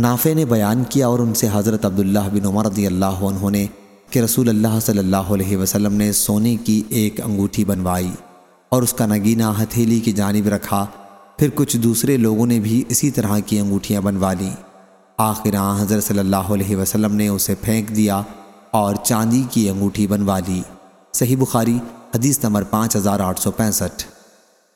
نافع نے بیان کیا اور ان سے حضرت عبداللہ بن عمر رضی اللہ عنہ نے کہ رسول اللہ صلی اللہ علیہ وسلم نے سونے کی ایک انگوٹھی بنوائی اور اس کا نگینہ ہتھیلی کی جانب رکھا۔ پھر کچھ دوسرے لوگوں نے بھی اسی طرح کی انگوٹھیاں بنوا لیں۔ آخراں حضرت صلی اللہ علیہ وسلم نے اسے پھینک دیا اور چاندی کی انگوٹھی بنوا لی۔ صحیح بخاری، حدیث نمبر پانچ ہزار آٹھ سو پینسٹھ۔